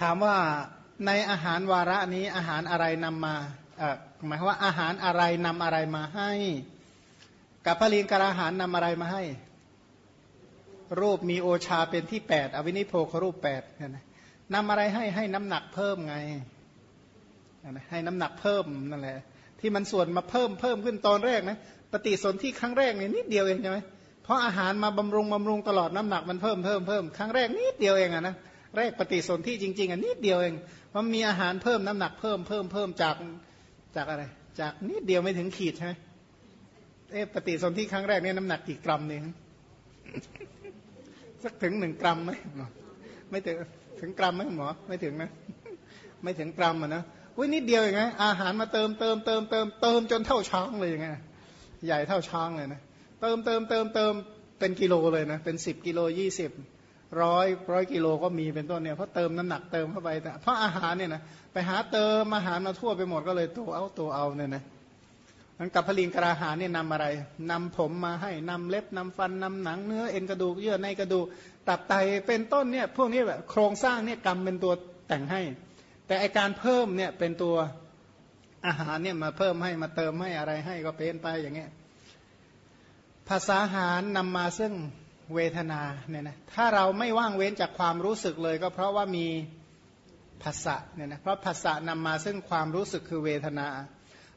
ถามว่าในอาหารวาระนี้อาหารอะไรนำมาหมายว่าอาหารอะไรนำอะไรมาให้ กับพลิงกระอาหารนำอะไรมาให้ รูปมีโอชาเป็นที่แปดอวินิโพครูปแปดนะนำอะไรให้ให้น้ำหนักเพิ่มไงให้น้ำหนักเพิ่มนั่นแหละ ที่มันส่วนมาเพิ่มเพิ่มขึ้นตอนแรกนะปฏิสนธิครั้งแรกเนี่ยนิดเดียวเองใช่ไหมเพราะอาหารมาบำรุงบำรุงตลอดน้ำหนักมันเพิ่มเพิ่มเพิ่มครั้งแรกนิดเดียวเองอะนะ แรกปฏิสนธิจริง ๆอะนิดเดียวเองมันมีอาหารเพิ่มน้ำหนักเพิ่มเพิ่มเพิ่มจากจากอะไร จากนิดเดียวไม่ถึงขีดใช่ไหมเอ๊ะปฏิสนธิครั้งแรกเนี่ยน้ำหนักกี่กรัมเนี่ยสักถึงหนึ่งกรัมไหมไม่ถึงถึงกรัมไหมหมอไม่ถึงนะ ไม่ถึงกรัมอะนะอุ้ยนิดเดียวอย่างไงอาหารมาเติมเติมเติมเติมเติมจนเท่าช้างเลยอย่างไงใหญ่เท่าช้างเลยนะเติมเติมเติมเติมเป็นกิโลเลยนะเป็นสิบกิโลยี่สิบ ร้อยร้อยกิโลก็มีเป็นต้นเนี่ยเพราะเติมน้ำหนักเติมเข้าไปแต่เพราะอาหารเนี่ยนะไปหาเติมอาหารมาทั่วไปหมดก็เลยตัวเอาตัวเอาเนี่ยนะมันกับพลิงกระหารเนี่ยนำอะไรนำผมมาให้นำเล็บนำฟันนำหนังเนื้อเอ็นกระดูกเยื่อในกระดูกตับไตเป็นต้นเนี่ยพวกนี้แบบโครงสร้างเนี่ยกรรมเป็นตัวแต่งให้ แต่อาการเพิ่มเนี่ยเป็นตัวอาหารเนี่ยมาเพิ่มให้มาเติมให้อะไรให้ก็เป็นไปอย่างเงี้ยภาษาหารนำมาซึ่ง เวทนาเนี่ยนะถ้าเราไม่ว่างเว้นจากความรู้สึกเลย ก็เพราะว่ามีภาษะเนี่ยนะเพราะภาษะนำมาซึ่งความรู้สึกคือเวทนา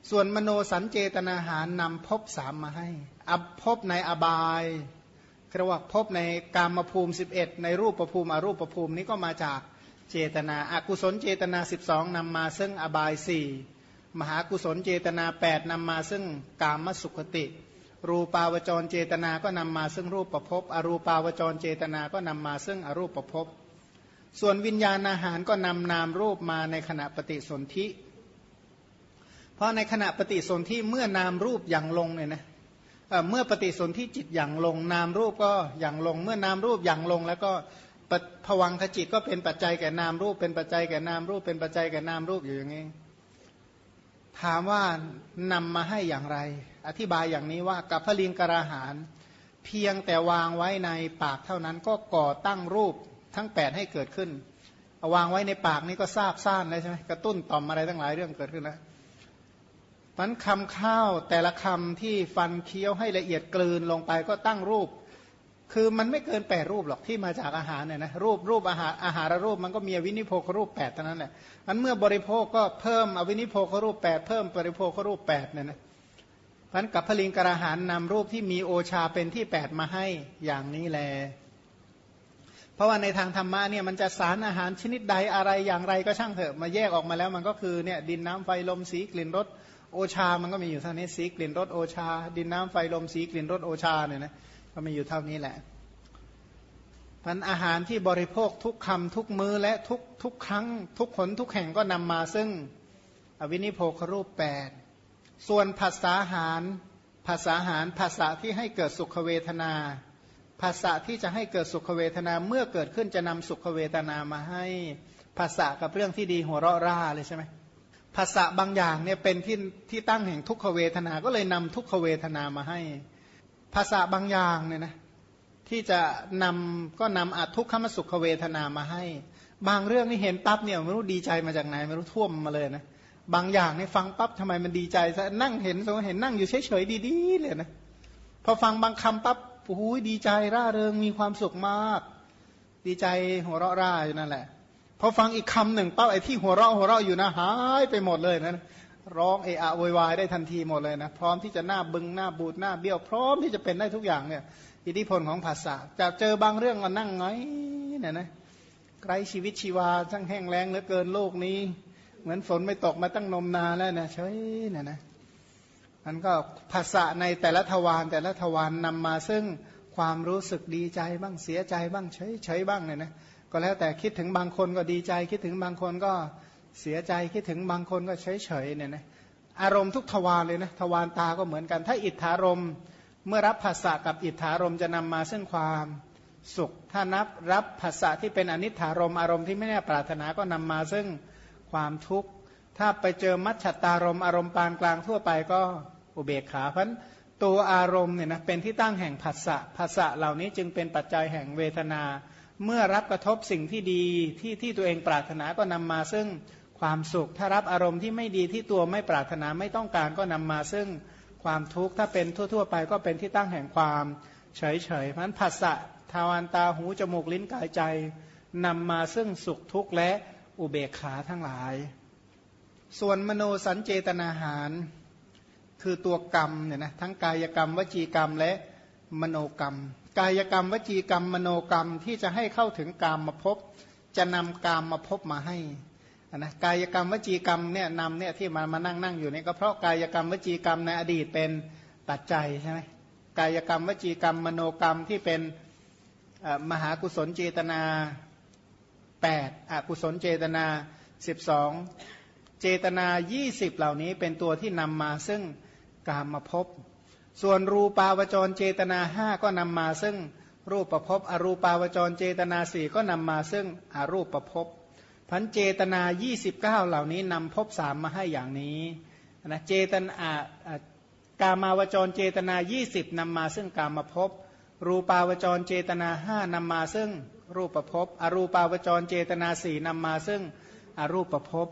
ส่วนมโนสัญเจตนาหารนำพบสามมาให้อัพบในอบายเรียกว่าพบในกามภูมิ 11 ในรูปประภูมิอรูปประภูมินี้ก็มาจากเจตนาอากุศลเจตนา 12นำมาซึ่งอบายสี่มหากุศลเจตนา 8นำมาซึ่งกามสุขติ รูปาวจรเจตนาก็นำมาซึ่งรูปประพบอรูปาวจรเจตนาก็นำมาซึ่งอรูปประพบส่วนวิญญาณอาหารก็นำนามรูปมาในขณะปฏิสนธิ เพราะในขณะปฏิสนธิเมื่อนามรูปอย่างลงเนี่ยนะเมื่อปฏิสนธิจิตอย่างลง นามรูปก็อย่างลง เมื่อนามรูปอย่างลง แล้วก็ผวังขจิตก็เป็นปัจจัยแก่นามรูป เป็นปัจจัยแก่นามรูป เป็นปัจจัยแก่นามรูปอยู่อย่างนี้ถามว่านำมาให้อย่างไร อธิบายอย่างนี้ว่ากับพลิงกราหาร เพียงแต่วางไว้ในปากเท่านั้นก็ก่อตั้งรูปทั้งแปดให้เกิดขึ้นเอาวางไว้ในปากนี่ก็ทราบซ่านเลยใช่ไหมกระตุ้นต่อมอะไรทั้งหลายเรื่องเกิดขึ้นแล้วมันคำข้าวแต่ละคำที่ฟันเคี้ยวให้ละเอียดกลืนลงไปก็ตั้งรูป คือมันไม่เกินแปดรูปหรอกที่มาจากอาหารเนี่ยนะรูปรูปอาหารอาหารรูปมันก็มีวินิโพครูปแปดเท่านั้นแหละมันเมื่อบริโภคก็เพิ่มอวินิโพครูปแปดเพิ่มบริโภครูปแปดเนี่ยนะ พันกับพลิงกระหารนำรูปที่มีโอชาเป็นที่แปดมาให้อย่างนี้แล เพราะว่าในทางธรรมะเนี่ยมันจะสารอาหารชนิดใดอะไรอย่างไรก็ช่างเถอะมาแยกออกมาแล้วมันก็คือเนี่ยดินน้ำไฟลมสีกลิ่นรสโอชา มันก็มีอยู่เท่านี้สีกลิ่นรสโอชา ดินน้ำไฟลมสีกลิ่นรสโอชาเนี่ยนะก็มีอยู่เท่านี้แหละมันอาหารที่บริโภคทุกคำทุกมือและทุกทุกครั้ง ทุกผลทุกแห่งก็นำมาซึ่งอวินิโพครูปแปด ส่วนภาษาหารภาษาหารภาษาที่ให้เกิดสุขเวทนา ภาษาที่จะให้เกิดสุขเวทนาเมื่อเกิดขึ้นจะนำสุขเวทนามาให้ภาษากับเรื่องที่ดีหัวเราะร่าเลยใช่ไหมภาษาบางอย่างเนี่ยเป็นที่ที่ตั้งแห่งทุกขเวทนา ก็เลยนำทุกขเวทนามาให้ ภาษาบางอย่างเนี่ยนะที่จะนำก็นำอัทุกขมสุขเวทนามาให้ บางเรื่องนี่เห็นปั๊บเนี่ยไม่รู้ดีใจมาจากไหนไม่รู้ท่วมมาเลยนะ บางอย่างนี่ฟังปั๊บทำไมมันดีใจซะนั่งเห็นสมมติเห็นนั่งอยู่เฉยๆดีๆเลยนะพอฟังบางคำปั๊บโอ้ยดีใจร่าเริงมีความสุขมาก ดีใจหัวเราะร่าอยู่นั่นแหละพอฟังอีกคำหนึ่งปั๊บไอ้ที่หัวเราะหัวเราะอยู่นะหายไปหมดเลยนะร้องเอะอะโวยวายได้ทันทีหมดเลยนะพร้อมที่จะหน้าบึงหน้าบูดหน้าเบี้ยวพร้อมที่จะเป็นได้ทุกอย่างเนี่ยอิทธิพลของภาษาจะเจอบางเรื่องก็นั่งไงเนี่ยนะไกลชีวิตชีวาช่างแห้งแล้งเหลือเกินโลกนี้ เหมือนฝนไม่ตกมาตั้งนมนานแล้วนะเฉยเนี่ยนะมันก็ภาษาในแต่ละทวารแต่ละทวารนนำมาซึ่งความรู้สึกดีใจบ้างเสียใจบ้างเฉยเฉยบ้างเนี่ยนะก็แล้วแต่คิดถึงบางคนก็ดีใจ คิดถึงบางคนก็เสียใจคิดถึงบางคนก็เฉยเฉยเนี่ยนะอารมณ์ทุกทวารเลยนะทวารตาก็เหมือนกัน ถ้าอิทธารมเมื่อรับภาษากับอิทธารมจะนำมาซึ่งความสุข ถ้านับรับภาษาที่เป็นอนิถารมอารมณ์ที่ไม่แน่ปรารถนาก็นำมาซึ่ง ความทุกข์ ถ้าไปเจอมัชตารมอารมณ์ปานกลางทั่วไปก็อุเบกขาเพราะตัวอารมณ์เนี่ยนะเป็นที่ตั้งแห่งภาษะภาษะเหล่านี้จึงเป็นปัจจัยแห่งเวทนา เมื่อรับกระทบสิ่งที่ดีที่ที่ตัวเองปรารถนาก็นำมาซึ่งความสุข ถ้ารับอารมณ์ที่ไม่ดีที่ตัวไม่ปรารถนาไม่ต้องการก็นำมาซึ่งความทุกข์ถ้าเป็นทั่ว ๆ ไปก็เป็นที่ตั้งแห่งความเฉยๆเพราะนั้นผัสสะทวารตาหูจมูกลิ้นกายใจนำมาซึ่งสุขทุกข์และ อุเบกขาทั้งหลาย ส่วนมโนสัญเจตนาหาร คือตัวกรรมเนี่ยนะทั้งกายกรรม วจีกรรมและมโนกรรม กายกรรม วจีกรรม มโนกรรมที่จะให้เข้าถึงกามมาพบจะนำกามมาพบมาให้นะกายกรรม วจีกรรมเนี่ยนำเนี่ยที่มามานั่งนั่งอยู่เนี่ยก็เพราะกายกรรม วจีกรรมในอดีตเป็นปัจจัยใช่ไหมกายกรรม วจีกรรม มโนกรรมที่เป็นมหากุศลเจตนา 8อกุศลเจตนา 12 เจตนา 20 เหล่านี้เป็นตัวที่นำมาซึ่งกามมาพบส่วนรูปาวจรเจตนาห้าก็นำมาซึ่งรูปประพบอรูปาวจรเจตนาสี่ก็นำมาซึ่งอรูปประพบพันเจตนา 29 เหล่านี้นำพบสามมาให้อย่างนี้นะเจตนากามาวจรเจตนา 20นำมาซึ่งกามมาพบรูปาวจรเจตนาห้านำมาซึ่ง รูปประพบอรูปาวจรเจตนาสี่นำมาซึ่งอรูปประพบ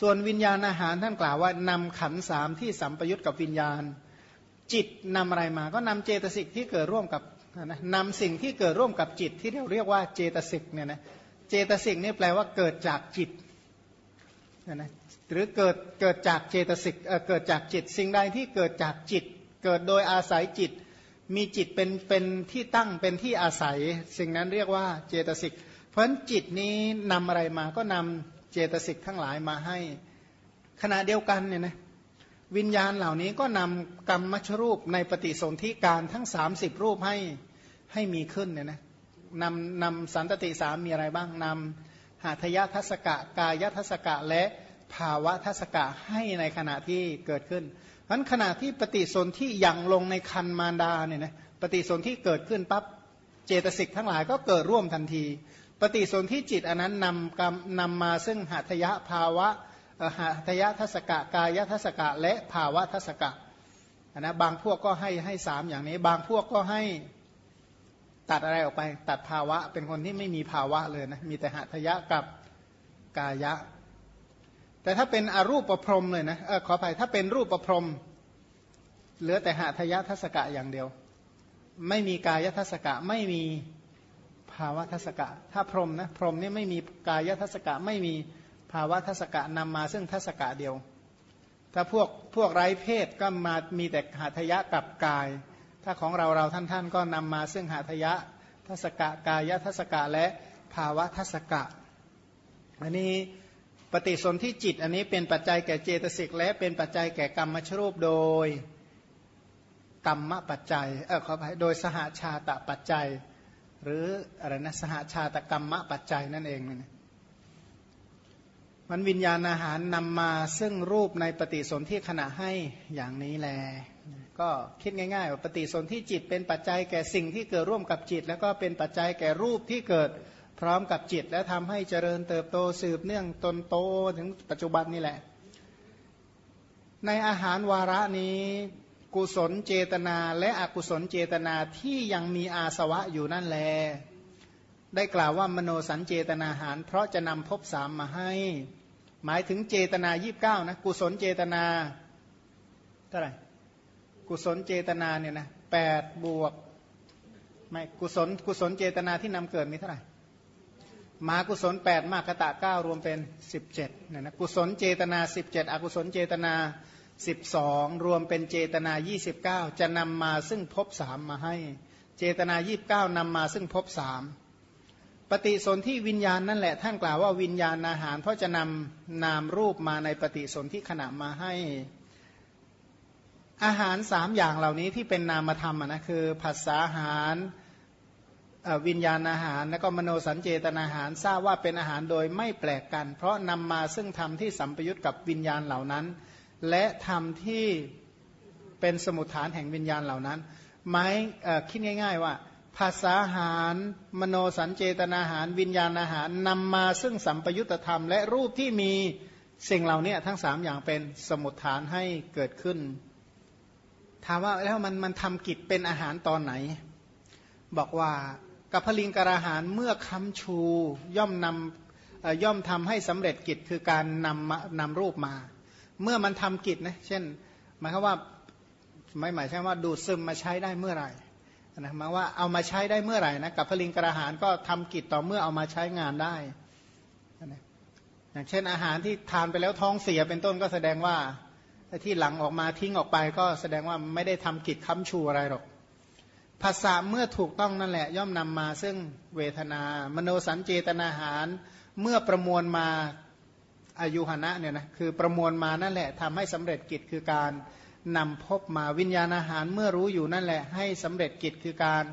ส่วนวิญญาณอาหารท่านกล่าวว่านำขันสามที่สัมปยุตกับวิญญาณ จิตนำอะไรมา ก็นำเจตสิกที่เกิดร่วมกับนะนำสิ่งที่เกิดร่วมกับจิตที่เราเรียกว่าเจตสิกเนี่ยนะเจตสิกนี่แปลว่าเกิดจากจิตนะหรือเกิดเกิดจากเจตสิกเเกิดจากจิต สิ่งใดที่เกิดจากจิต เกิดโดยอาศัยจิต มีจิตเป็นเป็นที่ตั้งเป็นที่อาศัย สิ่งนั้นเรียกว่าเจตสิก เพราะฉะนั้นจิตนี้นำอะไรมาก็นำเจตสิกทั้งหลายมาให้ ขณะเดียวกันเนี่ยนะวิญญาณเหล่านี้ก็นำกรรมมชรูปในปฏิสนธิการทั้ง 30 รูปให้ให้มีขึ้นเนี่ยนะนำนำสันตติสามมีอะไรบ้างนำหาทยทัศกะ กายทัศกะและภาวะทัศกะให้ในขณะที่เกิดขึ้น เพราะขณะที่ปฏิสนธิยังลงในคันมารดาเนี่ยนะปฏิสนธิเกิดขึ้นปั๊บเจตสิกทั้งหลายก็เกิดร่วมทันที ปฏิสนธิจิตอันนั้นนำกำนำมาซึ่งหัตยะภาวะหัตยะทัศกะกายทัศกะและภาวะทัศกะนะบางพวกก็ให้ให้สามอย่างนี้ บางพวกก็ให้ตัดอะไรออกไป ตัดภาวะเป็นคนที่ไม่มีภาวะเลยนะมีแต่หัตยะกับกายะ แต่ถ้าเป็นอรูปประพรมเลยนะออขออภัยถ้าเป็นรูปประพรมเหลือแต่หัตยทัศกะอย่างเดียว ไม่มีกายทัศกะไม่มีภาวะทัศกะ ถ้าพรมนะพรมนี่ไม่มีกายทัศกะไม่มีภาวะทัศกะนำมาซึ่งทัศกะเดียว ถ้าพวกพวกไร้เพศก็มามีแต่หาทยะกับกาย ถ้าของเราเราท่านท่านก็นำมาซึ่งหาทยะทัศกะกายทัศกะและภาวะทัศกะอันนี้ ฏิสนธิจิตอันนี้เป็นปัจจัยแก่เจตสิกและเป็นปัจจัยแก่กรรมชรูปโดยกรรมปัจจัยเออขออภัยโดยสหาชาตะปัจจัย หรืออะไรนะสหาชาตกรรมะปัจจัยนั่นเองนะมันวิญญาณอาหารนำมาซึ่งรูปในปฏิสนธิขณะให้อย่างนี้แล ก็คิดง่ายๆว่าปฏิสนธิจิตเป็นปัจจัยแก่สิ่งที่เกิดร่วมกับจิต แล้วก็เป็นปัจจัยแก่รูปที่เกิด พร้อมกับจิตและทำให้เจริญเติบโตสืบเนื่องตนโตถึงปัจจุบันนี่แหละ ในอาหารวาระนี้กุศลเจตนาและอกุศลเจตนาที่ยังมีอาสวะอยู่นั่นแล ได้กล่าวว่ามโนสัญเจตนาหาร เพราะจะนำภพสามมาให้ หมายถึงเจตนายีบเก้านะกุศลเจตนาเท่าไหร่กุศลเจตนาเนี่ยนะแปดบวกไม่กุศลกุศลเจตนาที่นำเกิดมีเท่าไหร่ มากุศลแปดมากะตะเก้ารวมเป็นสิบเจ็ดนี่ยนะกุศลเจตนาสิบเจ็ดอกุศลเจตนา 12 รวมเป็นเจตนา 29 จะนำมาซึ่งพบสามมาให้ เจตนา 29นำมาซึ่งพบสามปฏิสนธิวิญญาณนั่นแหละท่านกล่าวว่าวิญญาณอาหาร เพราะจะนำนามรูปมาในปฏิสนธิขณะมาให้อาหารสามอย่างเหล่านี้ที่เป็นนามธรรมนะคือภาษาอาหาร วิญญาณอาหาร และก็มโนสัญเจตนาอาหารทราบว่าเป็นอาหารโดยไม่แปลกกัน เพราะนำมาซึ่งธรรมที่สัมปยุตกับวิญญาณเหล่านั้น และธรรมที่เป็นสมุทฐานแห่งวิญญาณเหล่านั้นหมายคิดง่าย ๆ ว่า ภาษาหาร มโนสัญเจตนาหาร วิญญาณอาหารนำมาซึ่งสัมปยุตธรรม และรูปที่มีสิ่งเหล่านี้ทั้งสามอย่างเป็นสมุทฐานให้เกิดขึ้น ถามว่าแล้วมันมันทำกิจเป็นอาหารตอนไหน บอกว่า กับพลิงกระหารเมื่อค้ำชูย่อมนำย่อมทำให้สำเร็จกิจคือการนำนำรูปมา เมื่อมันทำกิจนะเช่นหมายความว่าไม่หมายใช่ว่าดูดซึมมาใช้ได้เมื่อไหร่นะหมายว่าเอามาใช้ได้เมื่อไหร่นะกับพลิงกระหารก็ทำกิจต่อเมื่อเอามาใช้งานได้นะอย่างเช่นอาหารที่ทานไปแล้วท้องเสียเป็นต้นก็แสดงว่าที่หลังออกมาทิ้งออกไปก็แสดงว่าไม่ได้ทำกิจค้ำชูอะไรหรอก ภาษาเมื่อถูกต้องนั่นแหละ ย่อมนำมาซึ่งเวทนา มโนสัญเจตนาหารเมื่อประมวลมาอายุหณะเนี่ยนะคือประมวลมานั่นแหละทำให้สำเร็จกิจคือการนำพบมาวิญญาณอาหารเมื่อรู้อยู่นั่นแหละ ให้สำเร็จกิจคือการ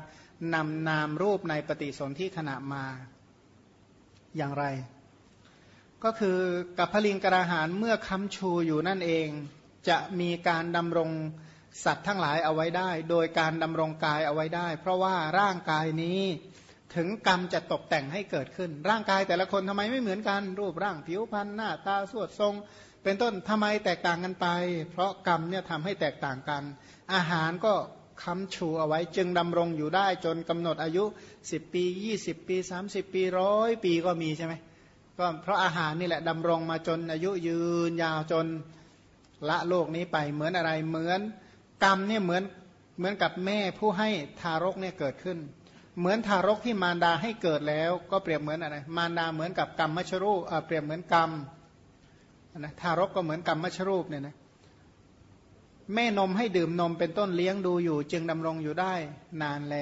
นำนามรูปในปฏิสนธิขณะมาอย่างไร ก็คือกับพลิงกระหารเมื่อคำชูอยู่นั่นเอง จะมีการดำรง สัตว์ทั้งหลายเอาไว้ได้ โดยการดำรงกายเอาไว้ได้ เพราะว่าร่างกายนี้ถึงกรรมจะตกแต่งให้เกิดขึ้น ร่างกายแต่ละคนทำไมไม่เหมือนกัน รูปร่างผิวพรรณหน้าตาสวดทรง เป็นต้นทำไมแตกต่างกันไป เพราะกรรมเนี่ยทำให้แตกต่างกัน อาหารก็ค้ำชูเอาไว้จึงดำรงอยู่ได้จนกำหนดอายุ 10 ปี 20 ปี 30 ปีร้อยปีก็มีใช่ไหมก็เพราะอาหารนี่แหละดำรงมาจนอายุยืนยาวจนละโลกนี้ไปเหมือนอะไรเหมือน กรรมเนี่ยเหมือนเหมือนกับแม่ผู้ให้ทารกเนี่ยเกิดขึ้น เหมือนทารกที่มารดาให้เกิดแล้ว ก็เปรียบเหมือนอะไรมารดาเหมือนกับกรรมมชรูปเปรียบเหมือนกรรมนะทารกก็เหมือนกรรมมชรูปเนี่ยนะแม่นมให้ดื่มนมเป็นต้นเลี้ยงดูอยู่ จึงดำรงอยู่ได้นานแล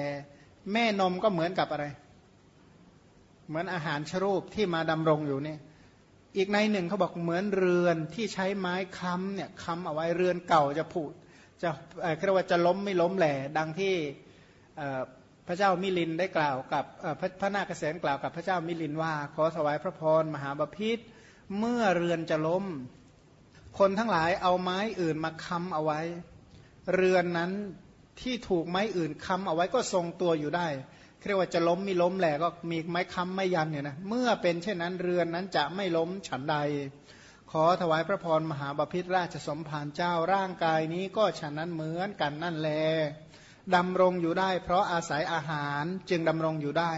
แม่นมก็เหมือนกับอะไร เหมือนอาหารชรูปที่มาดำรงอยู่เนี่ยอีกในหนึ่งเขาบอกเหมือนเรือนที่ใช้ไม้ค้ำเนี่ยค้ำเอาไว้เรือนเก่าจะผุ จะเรียกว่าจะล้มไม่ล้มแหล่ดังที่พระเจ้ามิลินได้กล่าวกับพระนาคเษนกล่าวกับพระเจ้ามิลินว่า ขอถวายพระพรมหาบพิษเมื่อเรือนจะล้ม คนทั้งหลายเอาไม้อื่นมาค้ำเอาไว้ เรือนนั้นที่ถูกไม้อื่นค้ำเอาไว้ก็ทรงตัวอยู่ได้เรียกว่าจะล้มไม่ล้มแหละก็มีไม้ค้ำไม่ยันเนี่ยนะเมื่อเป็นเช่นนั้นเรือนนั้นจะไม่ล้มฉันใด ขอถวายพระพรมหาบพิตรราชสมภารเจ้าร่างกายนี้ก็ฉันนั้นเหมือนกันนั่นแลดำรงอยู่ได้ เพราะอาศัยอาหารจึงดำรงอยู่ได้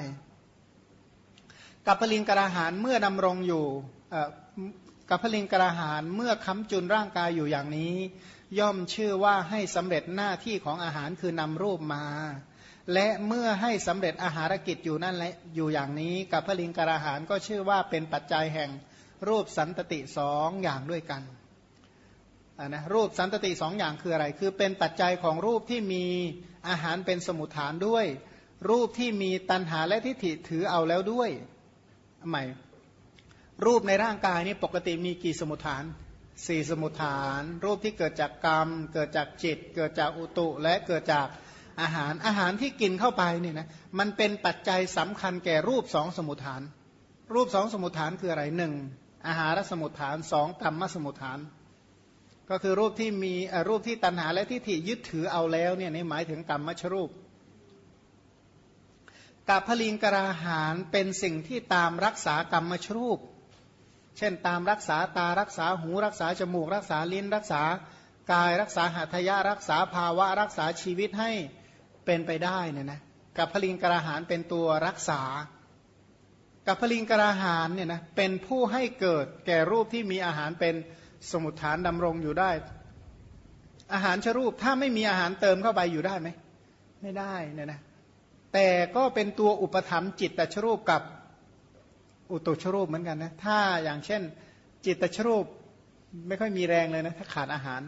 กับพลิงกระหารเมื่อดำรงอยู่กับพลิงกระหารเมื่อค้ำจุนร่างกายอยู่อย่างนี้ ย่อมชื่อว่าให้สำเร็จหน้าที่ของอาหารคือนำรูปมา และเมื่อให้สำเร็จอาหารกิจอยู่นั่นแหละอยู่อย่างนี้ กับพลิงกราหารก็ชื่อว่าเป็นปัจจัยแห่ง รูปสันตติสองอย่างด้วยกันนะรูปสันตติสองอย่างคืออะไร คือเป็นปัจจัยของรูปที่มีอาหารเป็นสมุทฐานด้วย รูปที่มีตันหาและทิฏฐิถือเอาแล้วด้วยใหม่รูปในร่างกายนี้ปกติมีกี่สมุทฐานสี่สมุทฐาน รูปที่เกิดจากกรรม เกิดจากจิต เกิดจากอุตุและเกิดจากอาหารอาหารที่กินเข้าไปเนี่ยนะมันเป็นปัจจัยสำคัญแก่รูปสองสมุทฐาน รูปสองสมุทฐานคืออะไรหนึ่ง อาหารสมุทฐานสองกรรมสมุทฐาน ก็คือรูปที่มีรูปที่ตัณหาและที่ถิยึดถือเอาแล้วเนี่ยนี่หมายถึงกรรมมชรูปกับพลิงกราหารเป็นสิ่งที่ตามรักษากรรมชรูป เช่นตามรักษาตารักษาหูรักษาจมูก รักษาลิ้นรักษากายรักษาหัตถยะรักษาภาวะรักษาชีวิตให้เป็นไปได้เนี่ยนะกับพลิงกระหารเป็นตัวรักษา กับพลิงกระหารเนี่ยนะเป็นผู้ให้เกิดแก่รูปที่มีอาหารเป็นสมุทฐานดำรงอยู่ได้ อาหารชรูปถ้าไม่มีอาหารเติมเข้าไปอยู่ได้ไหมไม่ได้เนี่ยนะแต่ก็เป็นตัวอุปธรรมจิตตชรูปกับอุตุชรูปเหมือนกันนะถ้าอย่างเช่น จิตตชรูปไม่ค่อยมีแรงเลยนะถ้าขาดอาหาร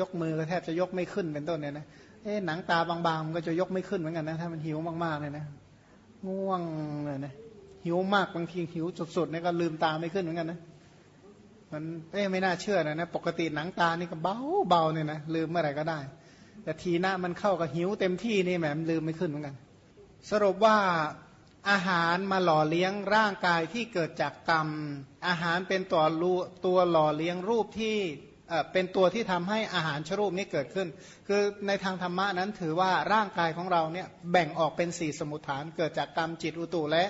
ยกมือก็แทบจะยกไม่ขึ้นเป็นต้นเนี่ยนะเอ๊หนังตาบางๆมันก็จะยกไม่ขึ้นเหมือนกันนะถ้ามันหิวมากๆเลยนะ ง่วงเลยนะหิวมากบางทีหิวสุดๆเนี่ยก็ลืมตาไม่ขึ้นเหมือนกันนะมันเอ๊ไม่น่าเชื่อนะนะปกติหนังตานี่ก็เบาเบาเนี่ยนะลืมเมื่อไหร่ก็ได้ แต่ทีหน้ามันเข้ากับหิวเต็มที่นี่แหมลืมไม่ขึ้นเหมือนกัน สรุปว่าอาหารมาหล่อเลี้ยงร่างกายที่เกิดจากกรรม อาหารเป็นตัวตัวหล่อเลี้ยงรูปที่ เป็นตัวที่ทำให้อาหารชรูปนี้เกิดขึ้น คือในทางธรรมะนั้นถือว่าร่างกายของเราเนี่ยแบ่งออกเป็นสี่สมุทฐาน เกิดจากกรรมจิตอุตุและ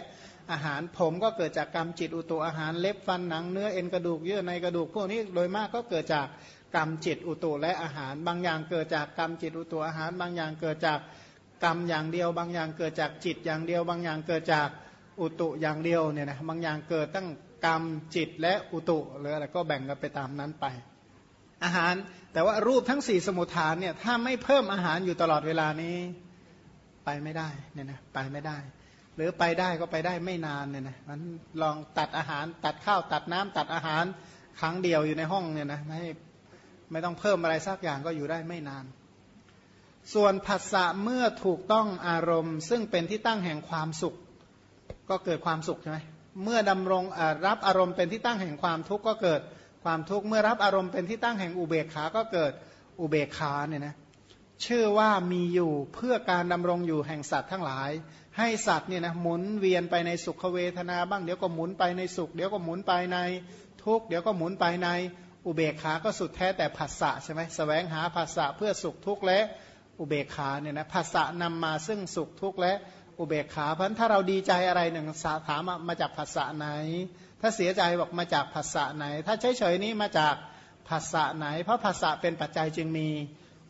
อาหารผมก็เกิดจากกรรมจิตอุตุอาหารเล็บฟันหนังเนื้อเอ็นกระดูกเยื่อในกระดูกพวกนี้โดยมากก็เกิดจากกรรมจิตอุตุและอาหาร บางอย่างเกิดจากกรรมจิตอุตุอาหาร บางอย่างเกิดจากกรรมอย่างเดียว บางอย่างเกิดจากจิตอย่างเดียว บางอย่างเกิดจากอุตุอย่างเดียวเนี่ยนะบางอย่างเกิดตั้งกรรมจิตและอุตุหรืออะไรก็แบ่งกันไปตามนั้นไป อาหาร แต่ว่ารูปทั้งสี่สมุทฐานเนี่ยถ้าไม่เพิ่มอาหารอยู่ตลอดเวลานี้ ไปไม่ได้เนี่ยนะไปไม่ได้ หรือไปได้ก็ไปได้ไม่นานเนี่ยนะมันลองตัดอาหาร ตัดข้าวตัดน้ำตัดอาหารครั้งเดียวอยู่ในห้องเนี่ยนะไม่ไม่ต้องเพิ่มอะไรสักอย่างก็อยู่ได้ไม่นาน ส่วนผัสสะเมื่อถูกต้องอารมณ์ ซึ่งเป็นที่ตั้งแห่งความสุข ก็เกิดความสุขใช่ไหมเมื่อดำรงรับอารมณ์เป็นที่ตั้งแห่งความทุกข์ก็เกิด ความทุกข์เมื่อรับอารมณ์เป็นที่ตั้งแห่งอุเบกขา ก็เกิดอุเบกขาเนี่ยนะชื่อว่ามีอยู่เพื่อการดำรงอยู่แห่งสัตว์ทั้งหลาย ให้สัตว์เนี่ยนะหมุนเวียนไปในสุขเวทนาบ้างเดี๋ยวก็หมุนไปในสุข เดี๋ยวก็หมุนไปในทุกข์เดี๋ยวก็หมุนไปในอุเบกขาก็สุดแท้แต่ผัสสะใช่ไหมสแสวงหาผัสสะเพื่อสุขทุกข์และอุเบกขาเนี่ยนะผัสสะนำมาซึ่งสุขทุกข์และอุเบกขาเพราะถ้าเราดีใจอะไรหนึ่งสาถามมาจากผัสสะไหน ถ้าเสียใจบอกมาจากผัสสะไหน ถ้าเฉยๆนี้มาจากผัสสะไหน เพราะผัสสะเป็นปัจจัยจึงมี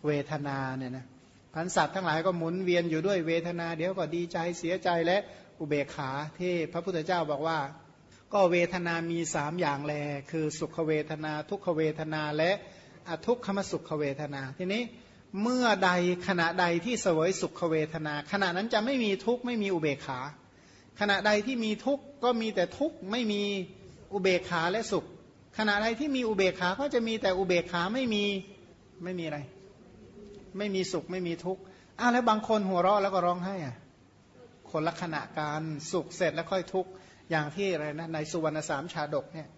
เวทนาเนี่ยนะพันสัตว์ทั้งหลายก็หมุนเวียนอยู่ด้วยเวทนา เดี๋ยวก็ดีใจเสียใจและอุเบกขาที่พระพุทธเจ้าบอกว่า ก็เวทนามีสามอย่างแล คือสุขเวทนา ทุกขเวทนาและอทุกขมสุขเวทนา ทีนี้เมื่อใดขณะใดที่เสวยสุขเวทนา ขณะนั้นจะไม่มีทุกข์ไม่มีอุเบกขา ขณะใดที่มีทุกข์ก็มีแต่ทุกข์ไม่มีอุเบกขาและสุข ขณะใดที่มีอุเบกขาก็จะมีแต่อุเบกขาไม่มีไม่มีอะไร ไม่มีสุขไม่มีทุกข์อ้าวแล้วบางคนหัวเราะแล้วก็ร้องไห้อะคนละขณะการสุขเสร็จแล้วค่อยทุกข์อย่างที่อะไรนะในสุวรรณสามชาดกเนี่ย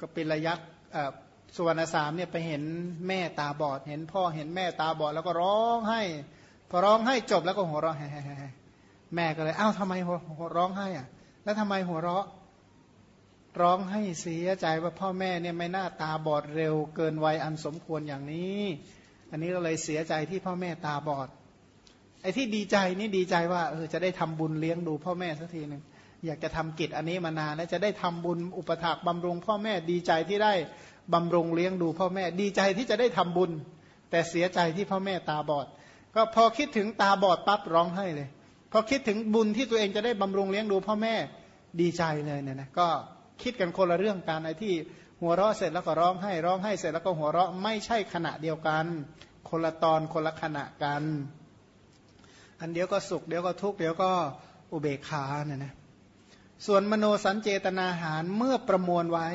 ก็เป็นระยะสุวรรณสามเนี่ยไปเห็นแม่ตาบอด เห็นพ่อเห็นแม่ตาบอดแล้วก็ร้องไห้พอร้องไห้จบแล้วก็หัวเราะแแม่ก็เลยอ้าวทำไมหัวร้องไห้อะ แล้วทำไมหัวเราะ ร้องให้เสียใจว่าพ่อแม่เนี่ยไม่น่าตาบอดเร็ว เกินวัยอันสมควรอย่างนี้ อันนี้ก็เลยเสียใจที่พ่อแม่ตาบอด ไอ้ที่ดีใจนี่ดีใจว่าเออจะได้ทำบุญเลี้ยงดูพ่อแม่สักทีหนึ่งอยากจะทำกิจอันนี้มานานแล้วจะได้ทำบุญอุปถากบำรุง พ่อแม่ดีใจที่ได้บำรุงเลี้ยงดูพ่อแม่ดีใจที่จะได้ทำบุญ แต่เสียใจที่พ่อแม่ตาบอด ก็พอคิดถึงตาบอดปั๊บร้องไห้เลย พอคิดถึงบุญที่ตัวเองจะได้บำรุงเลี้ยงดูพ่อแม่ดีใจเลยเนี่ยนะก็คิดกันคนละเรื่องการไอ้ที่หัวเราะเสร็จแล้วก็ร้องไห้ร้องไห้เสร็จแล้วก็หัวเราะไม่ใช่ขณะเดียวกัน คนละตอนคนละขณะกัน อันเดียวก็สุขเดียวก็ทุกข์เดียวก็อุเบกขาเนี่ยนะส่วนมโนสัญเจตนาหารเมื่อประมวลไว้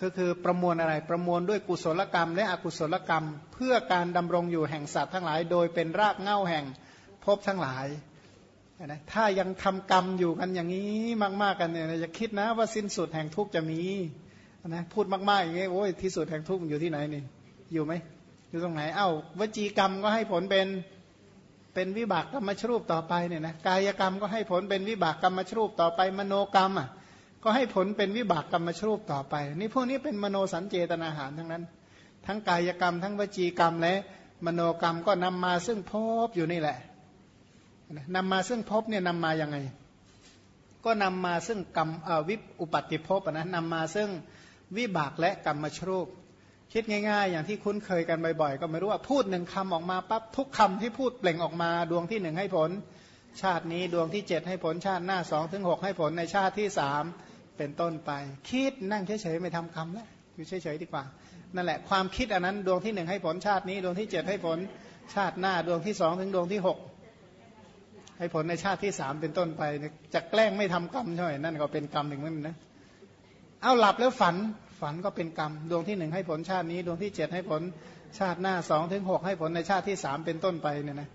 ก็คือประมวลอะไรประมวลด้วยกุศลกรรม และอกุศลกรรม เพื่อการดำรงอยู่แห่งสัตว์ทั้งหลาย โดยเป็นรากเง้าแห่งภพทั้งหลาย นะถ้ายังทำกรรมอยู่กันอย่างนี้มาก ๆกันเนี่ยจะคิดนะว่าสิ้นสุดแห่งทุกข์จะมีนะพูดมากๆอย่างนี้โอ้ยที่สุดแห่งทุกข์อยู่ที่ไหนนี่ อยู่ไหมอยู่ตรงไหนเอ้าวจีกรรมก็ให้ผลเป็นเป็นวิบากกรรมชรูปต่อไปเนี่ยนะกายกรรมก็ให้ผลเป็นวิบากกรรมชรูปต่อไป มโนกรรมอะก็ให้ผลเป็นวิบากกรรมชรูปต่อไป นี่พวกนี้เป็นมโนสัญเจตนาหารทั้งนั้น ทั้งกายกรรม ทั้งวจีกรรมและมโนกรรมก็นำมาซึ่งพบอยู่นี่แหละ นำมาซึ่งพบเนี่ยนำมาอย่างไง ก็นำมาซึ่งกรรมวิปอุปัติภพนะนำมาซึ่งวิบากและกรรมชรูปคิดง่ายๆ อย่างที่คุ้นเคยกันบ่อยๆ ก็ไม่รู้ว่าพูดหนึ่งคำออกมาปั๊บทุกคำที่พูดเปล่งออกมาดวงที่หนึ่งให้ผล ชาตินี้ดวงที่เจ็ดให้ผลชาติหน้าสองถึงหกให้ผลในชาติที่สามเป็นต้นไป คิดนั่งเฉยๆไม่ทำคำแล้วอยู่เฉยๆดีกว่า นั่นแหละความคิดอันนั้นดวงที่หนึ่งให้ผลชาตินี้ ดวงที่เจ็ดให้ผลชาติหน้าดวงที่สองถึงดวงที่หก ให้ผลในชาติที่สามเป็นต้นไปจะแกล้งไม่ทำกรรมใช่ไหมนั่นก็เป็นกรรมหนึ่งนั่นนะเอาหลับแล้วฝันฝันก็เป็นกรรม ดวงที่หนึ่งให้ผลชาตินี้ดวงที่เจ็ดให้ผลชาติหน้าสองถึงหกให้ผลในชาติที่สามเป็นต้นไปเนี่ยนะ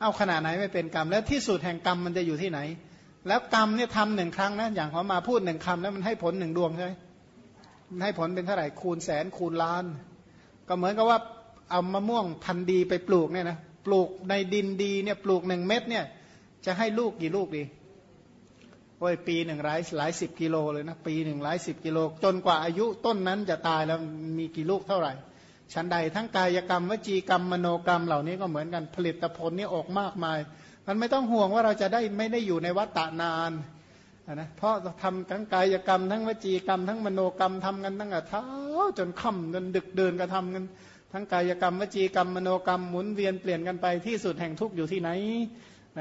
เอาขนาดไหนไม่เป็นกรรม แล้วที่สุดแห่งกรรมมันจะอยู่ที่ไหน แล้วกรรมเนี่ยทำหนึ่งครั้งนะอย่างเขามาพูดหนึ่งคำแล้วมันให้ผลหนึ่งดวงใช่ไหมมันให้ผลเป็นเท่าไหร่คูณแสนคูณล้าน ก็เหมือนกับว่าเอามะม่วงพันธุ์ดีไปปลูกเนี่ยนะปลูกในดินดีเนี่ยปลูกหนึ่งเม็ดเนี่ย จะให้ลูกกี่ลูกดีโอ้ยปีหนึ่งหลายหลายสิบกิโลเลยนะปีหนึ่งหลายสิบกิโลจนกว่าอายุต้นนั้นจะตายแล้วมีกี่ลูกเท่าไหร่ชั้นใดทั้งกายกรรมวจีกรรมมโนกรรมเหล่านี้ก็เหมือนกันผลิตผลนี่ออกมากมาย มันไม่ต้องห่วงว่าเราจะได้ไม่ได้อยู่ในวัฏฏานานนะเพราะทำทั้งกายกรรม ทั้งวจีกรรม ทั้งมโนกรรมทำกันตั้งแต่เช้าจนค่ำจนดึกเดินก็ทำกันทั้งกายกรรมวจีกรรมมโนกรรมหมุนเวียนเปลี่ยนกันไปที่สุดแห่งทุกข์อยู่ที่ไหน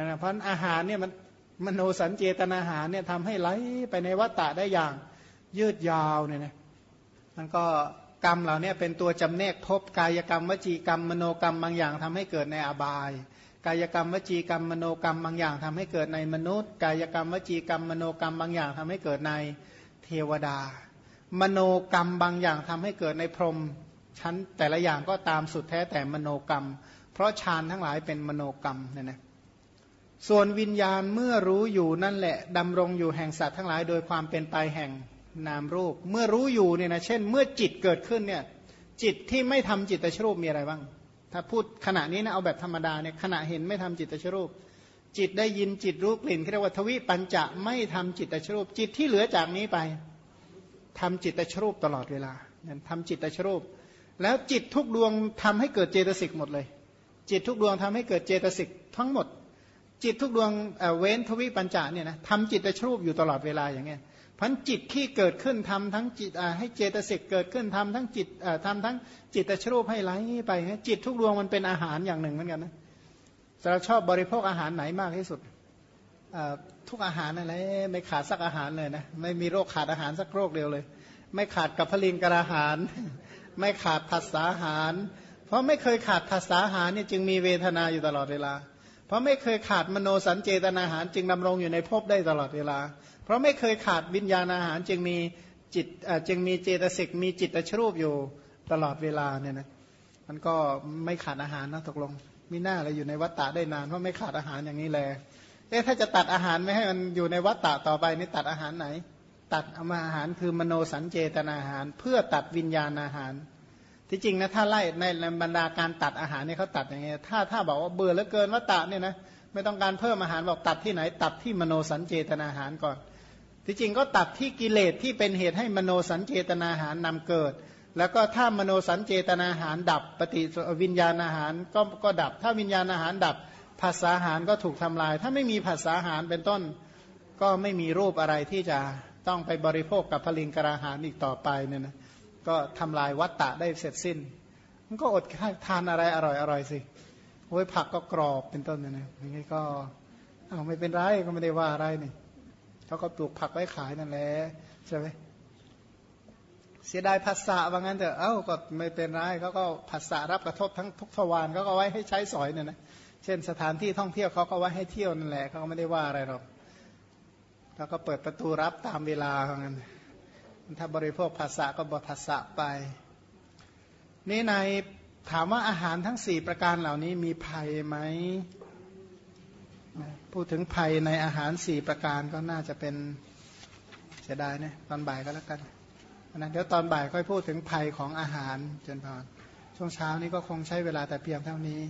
นะเพราะอาหารเนี่ยมันมโนสัญเจตนาหารเนี่ยทำให้ไหลไปในวัฏฏะได้อย่างยืดยาวเนี่ยนะมันก็กรรมเหล่านี้เป็นตัวจำแนกภพกายกรรมวจีกรรมมโนกรรมบางอย่างทำให้เกิดในอบาย กายกรรมวจีกรรมมโนกรรมบางอย่างทำให้เกิดในมนุษย์ กายกรรมวจีกรรมมโนกรรมบางอย่างทำให้เกิดในเทวดา มโนกรรมบางอย่างทำให้เกิดในพรหมชั้นแต่ละอย่างก็ตามสุดแท้แต่มโนกรรม เพราะฌานทั้งหลายเป็นมโนกรรมเนี่ยนะ ส่วนวิญญาณเมื่อรู้อยู่นั่นแหละดำรงอยู่แห่งสัตว์ทั้งหลาย โดยความเป็นไปแห่งนามรูป เมื่อรู้อยู่เนี่ยนะเช่น เมื่อจิตเกิดขึ้นเนี่ยจิตที่ไม่ทำจิตตชรูปมีอะไรบ้าง ถ้าพูดขณะนี้นะเอาแบบธรรมดาเนี่ยขณะเห็นไม่ทำจิตตชรูป จิตได้ยินจิตรู้กลิ่นเรียกว่าทวิปัญจะไม่ทำจิตตชรูป จิตที่เหลือจากนี้ไปทำจิตตชรูปตลอดเวลาทำจิตตชรูป แล้วจิตทุกดวงทำให้เกิดเจตสิกหมดเลย จิตทุกดวงทำให้เกิดเจตสิกทั้งหมด จิตทุกดวงเว้นทวิปัญจเนี่ยนะทำจิตตชรูปอยู่ตลอดเวลาอย่างเงี้ยพันจิตที่เกิดขึ้นทำทั้งจิตให้เจตสิกเกิดขึ้นทำทั้งจิตทำทั้งจิตตชรูปให้ไหลไปจิตทุกดวงมันเป็นอาหารอย่างหนึ่งเหมือนกันนะเราชอบบริโภคอาหารไหนมากที่สุดทุกอาหารนั่นแหละไม่ขาดสักอาหารเลยนะไม่มีโรคขาดอาหารสักโรคเดียวเลย ไม่ขาดกับพลิงกระหาร ไม่ขาดผัสสาหาร เพราะไม่เคยขาดผัสสาหารเนี่ยจึงมีเวทนาอยู่ตลอดเวลา เพราะไม่เคยขาดมโนสัญเจตนาหารจึงดำรงอยู่ในภพได้ตลอดเวลา เพราะไม่เคยขาดวิญญาณอาหารจึงมีจิตจึงมีเจตสิกมีจิตชรูปอยู่ตลอดเวลาเนี่ยนะมันก็ไม่ขาดอาหารนะตกลงมีหน้าอะไรอยู่ในวัฏฏะได้นานเพราะไม่ขาดอาหารอย่างนี้แลเอ๊ะถ้าจะตัดอาหารไม่ให้มันอยู่ในวัฏฏะต่อไปนี่ตัดอาหารไหน ตัดเอามาอาหารคือมโนสัญเจตนาอาหาร เพื่อตัดวิญญาณอาหาร ที่จริงนะถ้าไล่ในบรรดาการตัดอาหารเนี่ยเขาตัดอย่างไงถ้าถ้าบอกว่าเบื่อเหลือเกินวัฏฏะเนี่ยนะไม่ต้องการเพิ่มอาหารบอกตัดที่ไหน ตัดที่มโนสัญเจตนาอาหารก่อน ที่จริงก็ตัดที่กิเลสที่เป็นเหตุให้มโนสัญเจตนาอาหารนำเกิด แล้วก็ถ้ามโนสัญเจตนาอาหารดับปฏิวิญญาณอาหารก็ก็ดับ ถ้าวิญญาณอาหารดับภาษาหารก็ถูกทำลาย ถ้าไม่มีภาษาหารเป็นต้น ก็ไม่มีรูปอะไรที่จะต้องไปบริโภคกับพลิงกราหารอีกต่อไปเนี่ยนะ ก็ทำลายวัตตะได้เสร็จสิ้น มันก็อดทานอะไรอร่อยอร่อยสิโอ้ยผักก็กรอบเป็นต้นเนี่ยนะอย่างนี้ก็เอาไม่เป็นไรก็ไม่ได้ว่าอะไรนี่เขาก็ปลูกผักไว้ขายนั่นแหละใช่ไหมเสียดายภาษาว่างั้นเถอะเอ้าก็ไม่เป็นไรเขาก็ภาษารับกระทบทั้งทุกทวารเขาก็ไว้ให้ใช้สอยเนี่ยนะเช่นสถานที่ท่องเที่ยวเขาก็ไว้ให้เที่ยวนั่นแหละเขาก็ไม่ได้ว่าอะไรหรอกเขาก็เปิดประตูรับตามเวลาว่างั้น ถ้าบริโภคภาษาก็บภาษาไป นี่ในถามว่าอาหารทั้งสี่ประการเหล่านี้มีภัยไหมพูดถึงภัยในอาหารสี่ประการก็น่าจะเป็นเสียดายนะตอนบ่ายก็แล้วกันนะเดี๋ยวตอนบ่ายค่อยพูดถึงภัยของอาหารเจนพรช่วงเช้านี้ก็คงใช้เวลาแต่เพียงเท่านี้